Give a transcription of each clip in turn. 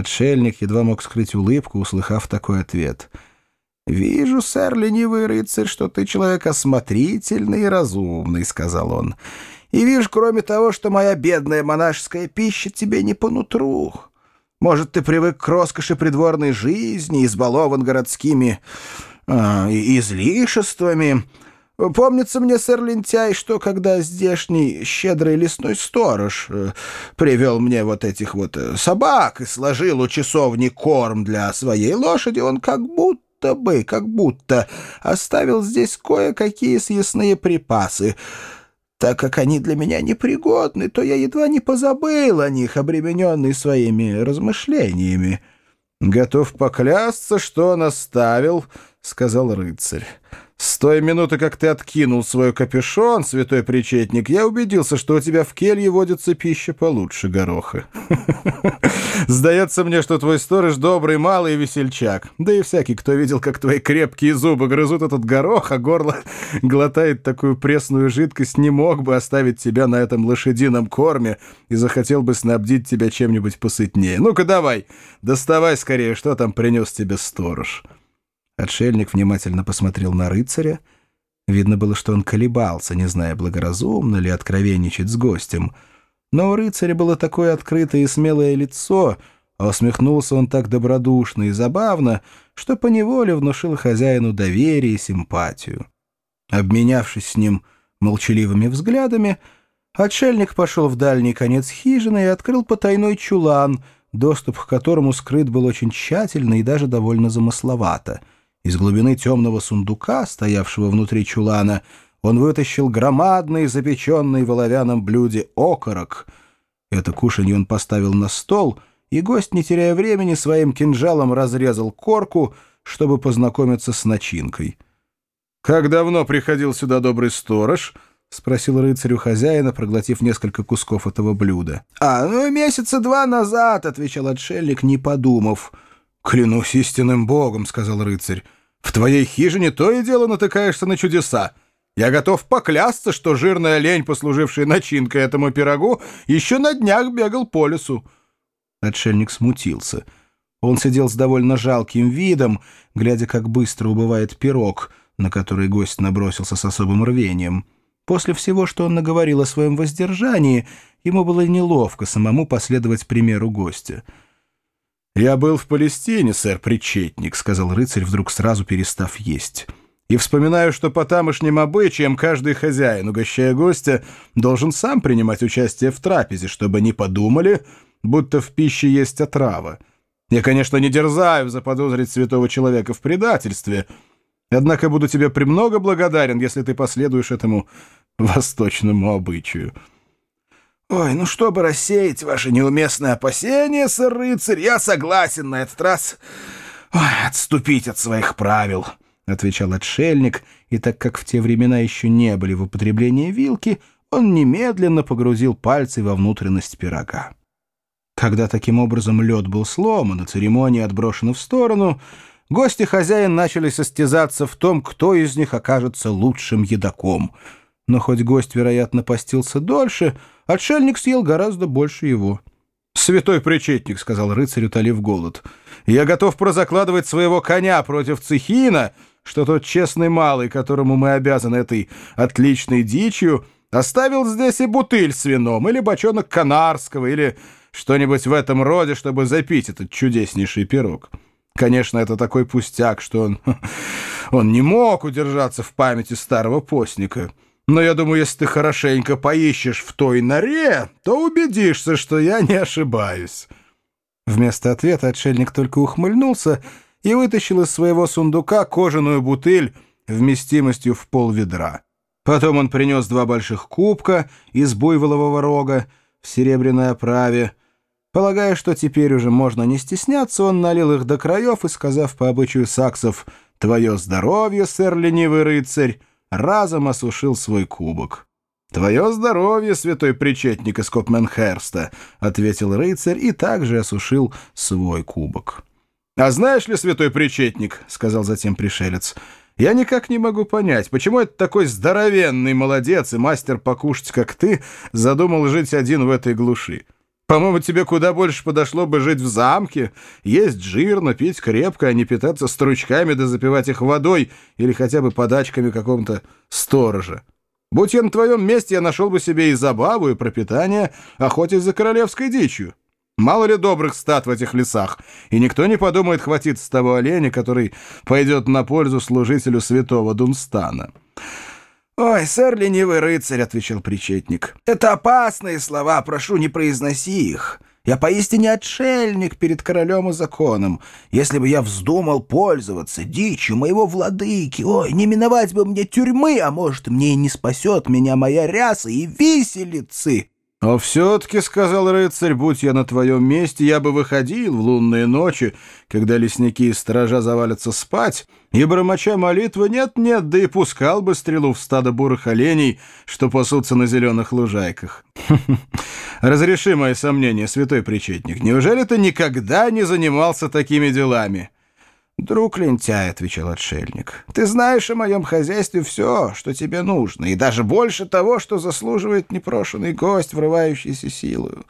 Отшельник едва мог скрыть улыбку, услыхав такой ответ. «Вижу, сэр, ленивый рыцарь, что ты человек осмотрительный и разумный», — сказал он. «И вижу, кроме того, что моя бедная монашеская пища тебе не по нутру. Может, ты привык к роскоши придворной жизни, избалован городскими э, излишествами». Помнится мне, сэр Лентяй, что когда здешний щедрый лесной сторож э, привел мне вот этих вот э, собак и сложил у часовни корм для своей лошади, он как будто бы, как будто оставил здесь кое-какие съестные припасы. Так как они для меня непригодны, то я едва не позабыл о них, обремененный своими размышлениями. «Готов поклясться, что он оставил», — сказал рыцарь. С той минуты, как ты откинул свой капюшон, святой причетник, я убедился, что у тебя в келье водится пища получше гороха. Сдается мне, что твой сторож добрый, малый весельчак. Да и всякий, кто видел, как твои крепкие зубы грызут этот горох, а горло глотает такую пресную жидкость, не мог бы оставить тебя на этом лошадином корме и захотел бы снабдить тебя чем-нибудь посытнее. Ну-ка давай, доставай скорее, что там принес тебе сторож». Отшельник внимательно посмотрел на рыцаря. Видно было, что он колебался, не зная, благоразумно ли откровенничать с гостем. Но у рыцаря было такое открытое и смелое лицо, а усмехнулся он так добродушно и забавно, что поневоле внушил хозяину доверие и симпатию. Обменявшись с ним молчаливыми взглядами, отшельник пошел в дальний конец хижины и открыл потайной чулан, доступ к которому скрыт был очень тщательно и даже довольно замысловато — из глубины темного сундука, стоявшего внутри чулана, он вытащил громадный, запеченный в оловянном блюде окорок. Это кушанье он поставил на стол, и гость, не теряя времени, своим кинжалом разрезал корку, чтобы познакомиться с начинкой. «Как давно приходил сюда добрый сторож?» — спросил рыцарь у хозяина, проглотив несколько кусков этого блюда. «А, ну, месяца два назад», — отвечал отшельник, не подумав. «Клянусь истинным богом», — сказал рыцарь, — «в твоей хижине то и дело натыкаешься на чудеса. Я готов поклясться, что жирная лень, послужившая начинкой этому пирогу, еще на днях бегал по лесу». Отшельник смутился. Он сидел с довольно жалким видом, глядя, как быстро убывает пирог, на который гость набросился с особым рвением. После всего, что он наговорил о своем воздержании, ему было неловко самому последовать примеру гостя. «Я был в Палестине, сэр-причетник», — сказал рыцарь, вдруг сразу перестав есть. «И вспоминаю, что по тамошним обычаям каждый хозяин, угощая гостя, должен сам принимать участие в трапезе, чтобы не подумали, будто в пище есть отрава. Я, конечно, не дерзаю заподозрить святого человека в предательстве, однако буду тебе премного благодарен, если ты последуешь этому восточному обычаю». «Ой, ну чтобы рассеять ваши неуместные опасения, сэр-рыцарь, я согласен на этот раз Ой, отступить от своих правил», — отвечал отшельник, и так как в те времена еще не были в употреблении вилки, он немедленно погрузил пальцы во внутренность пирога. Когда таким образом лед был сломан, и церемония отброшена в сторону, гости хозяин начали состязаться в том, кто из них окажется лучшим едоком — но хоть гость, вероятно, постился дольше, отшельник съел гораздо больше его. «Святой причетник», — сказал рыцарь, утолив голод, — «я готов прозакладывать своего коня против Цехина, что тот честный малый, которому мы обязаны этой отличной дичью, оставил здесь и бутыль с вином, или бочонок канарского, или что-нибудь в этом роде, чтобы запить этот чудеснейший пирог. Конечно, это такой пустяк, что он, он не мог удержаться в памяти старого постника». Но я думаю, если ты хорошенько поищешь в той норе, то убедишься, что я не ошибаюсь». Вместо ответа отшельник только ухмыльнулся и вытащил из своего сундука кожаную бутыль вместимостью в пол ведра. Потом он принес два больших кубка из буйволового рога в серебряной оправе. Полагая, что теперь уже можно не стесняться, он налил их до краев и, сказав по обычаю саксов «Твое здоровье, сэр ленивый рыцарь!» Разом осушил свой кубок. «Твое здоровье, святой причетник из Копменхерста», — ответил рыцарь и также осушил свой кубок. «А знаешь ли, святой причетник», — сказал затем пришелец, — «я никак не могу понять, почему это такой здоровенный молодец и мастер покушать, как ты, задумал жить один в этой глуши. По-моему, тебе куда больше подошло бы жить в замке, есть жирно, пить крепко, а не питаться стручками да запивать их водой или хотя бы подачками какого-то сторожа. Будь я на твоем месте, я нашел бы себе и забаву, и пропитание, охотясь за королевской дичью. Мало ли добрых стад в этих лесах, и никто не подумает хватиться с того оленя, который пойдет на пользу служителю святого Дунстана». «Ой, сэр ленивый рыцарь», — отвечал причетник, — «это опасные слова, прошу, не произноси их. Я поистине отшельник перед королем и законом. Если бы я вздумал пользоваться дичью моего владыки, ой, не миновать бы мне тюрьмы, а может, мне и не спасет меня моя ряса и виселицы». «Но все-таки, — сказал рыцарь, — будь я на твоем месте, я бы выходил в лунные ночи, когда лесники и сторожа завалятся спать, и, бормоча молитвы, нет-нет, да и пускал бы стрелу в стадо бурых оленей, что пасутся на зеленых лужайках. Разреши мои сомнения, святой причетник, неужели ты никогда не занимался такими делами?» «Друг лентяй», — отвечал отшельник, — «ты знаешь о моем хозяйстве все, что тебе нужно, и даже больше того, что заслуживает непрошенный гость, врывающийся силою.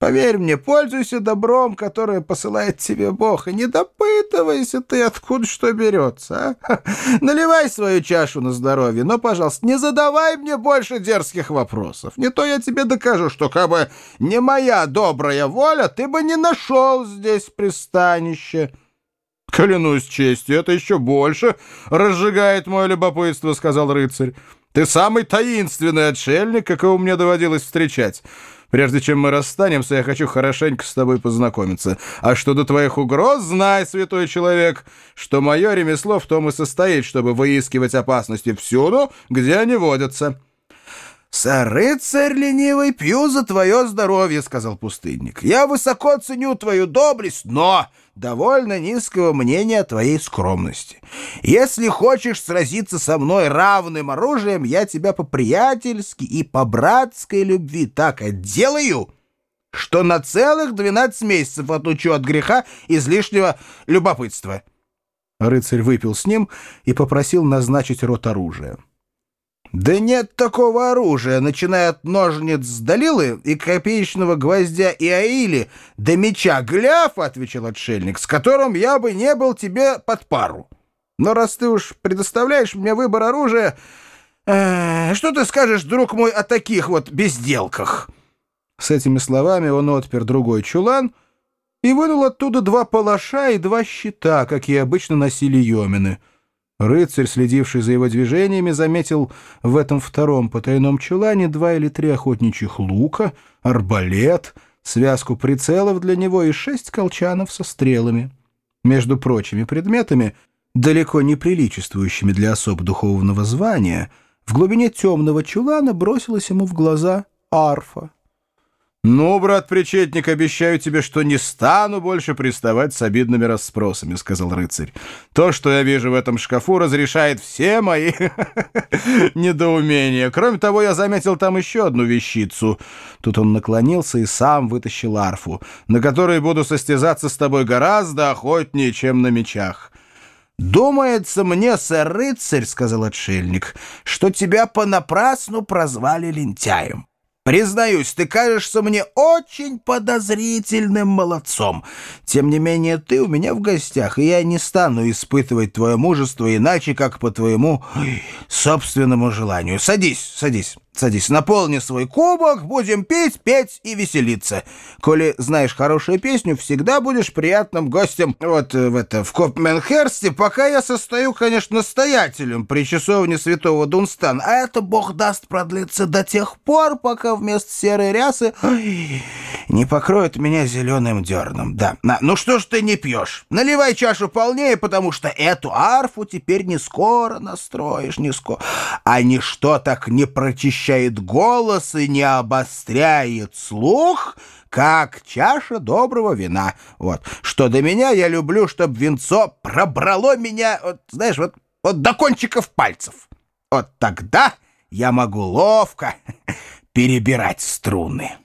Поверь мне, пользуйся добром, которое посылает тебе Бог, и не допытывайся ты, откуда что берется. А? Наливай свою чашу на здоровье, но, пожалуйста, не задавай мне больше дерзких вопросов. Не то я тебе докажу, что, как бы не моя добрая воля, ты бы не нашел здесь пристанище». «Клянусь честью, это еще больше разжигает мое любопытство», — сказал рыцарь. «Ты самый таинственный отшельник, какого мне доводилось встречать. Прежде чем мы расстанемся, я хочу хорошенько с тобой познакомиться. А что до твоих угроз, знай, святой человек, что мое ремесло в том и состоит, чтобы выискивать опасности всюду, где они водятся». «Сэр рыцарь ленивый, пью за твое здоровье», — сказал пустынник. «Я высоко ценю твою доблесть, но довольно низкого мнения о твоей скромности. Если хочешь сразиться со мной равным оружием, я тебя по-приятельски и по братской любви так отделаю, что на целых двенадцать месяцев отучу от греха излишнего любопытства». Рыцарь выпил с ним и попросил назначить рот оружия. «Да нет такого оружия, начиная от ножниц Далилы и копеечного гвоздя и до меча Гляфа, — отвечал отшельник, — с которым я бы не был тебе под пару. Но раз ты уж предоставляешь мне выбор оружия, э, что ты скажешь, друг мой, о таких вот безделках?» С этими словами он отпер другой чулан и вынул оттуда два палаша и два щита, какие обычно носили йомины — Рыцарь, следивший за его движениями, заметил в этом втором потайном чулане два или три охотничьих лука, арбалет, связку прицелов для него и шесть колчанов со стрелами. Между прочими предметами, далеко не приличествующими для особ духовного звания, в глубине темного чулана бросилась ему в глаза арфа. «Ну, брат-причетник, обещаю тебе, что не стану больше приставать с обидными расспросами», — сказал рыцарь. «То, что я вижу в этом шкафу, разрешает все мои недоумения. Кроме того, я заметил там еще одну вещицу». Тут он наклонился и сам вытащил арфу, на которой буду состязаться с тобой гораздо охотнее, чем на мечах. «Думается мне, сэр-рыцарь, — сказал отшельник, — что тебя понапрасну прозвали лентяем». Признаюсь, ты кажешься мне очень подозрительным молодцом. Тем не менее, ты у меня в гостях, и я не стану испытывать твое мужество иначе, как по твоему собственному желанию. Садись, садись. Садись, наполни свой кубок, будем пить, петь и веселиться. Коли знаешь хорошую песню, всегда будешь приятным гостем вот э, в это, в Копменхерсте, пока я состою, конечно, настоятелем при часовне святого Дунстана. А это, бог даст, продлиться до тех пор, пока вместо серой рясы ой, не покроют меня зеленым дерном. Да, на, ну что ж ты не пьешь? Наливай чашу полнее, потому что эту арфу теперь не скоро настроишь, не скоро. А ничто так не прочищает очищает голос и не обостряет слух, как чаша доброго вина. Вот. Что до меня, я люблю, чтобы винцо пробрало меня, вот, знаешь, вот, вот до кончиков пальцев. Вот тогда я могу ловко перебирать струны».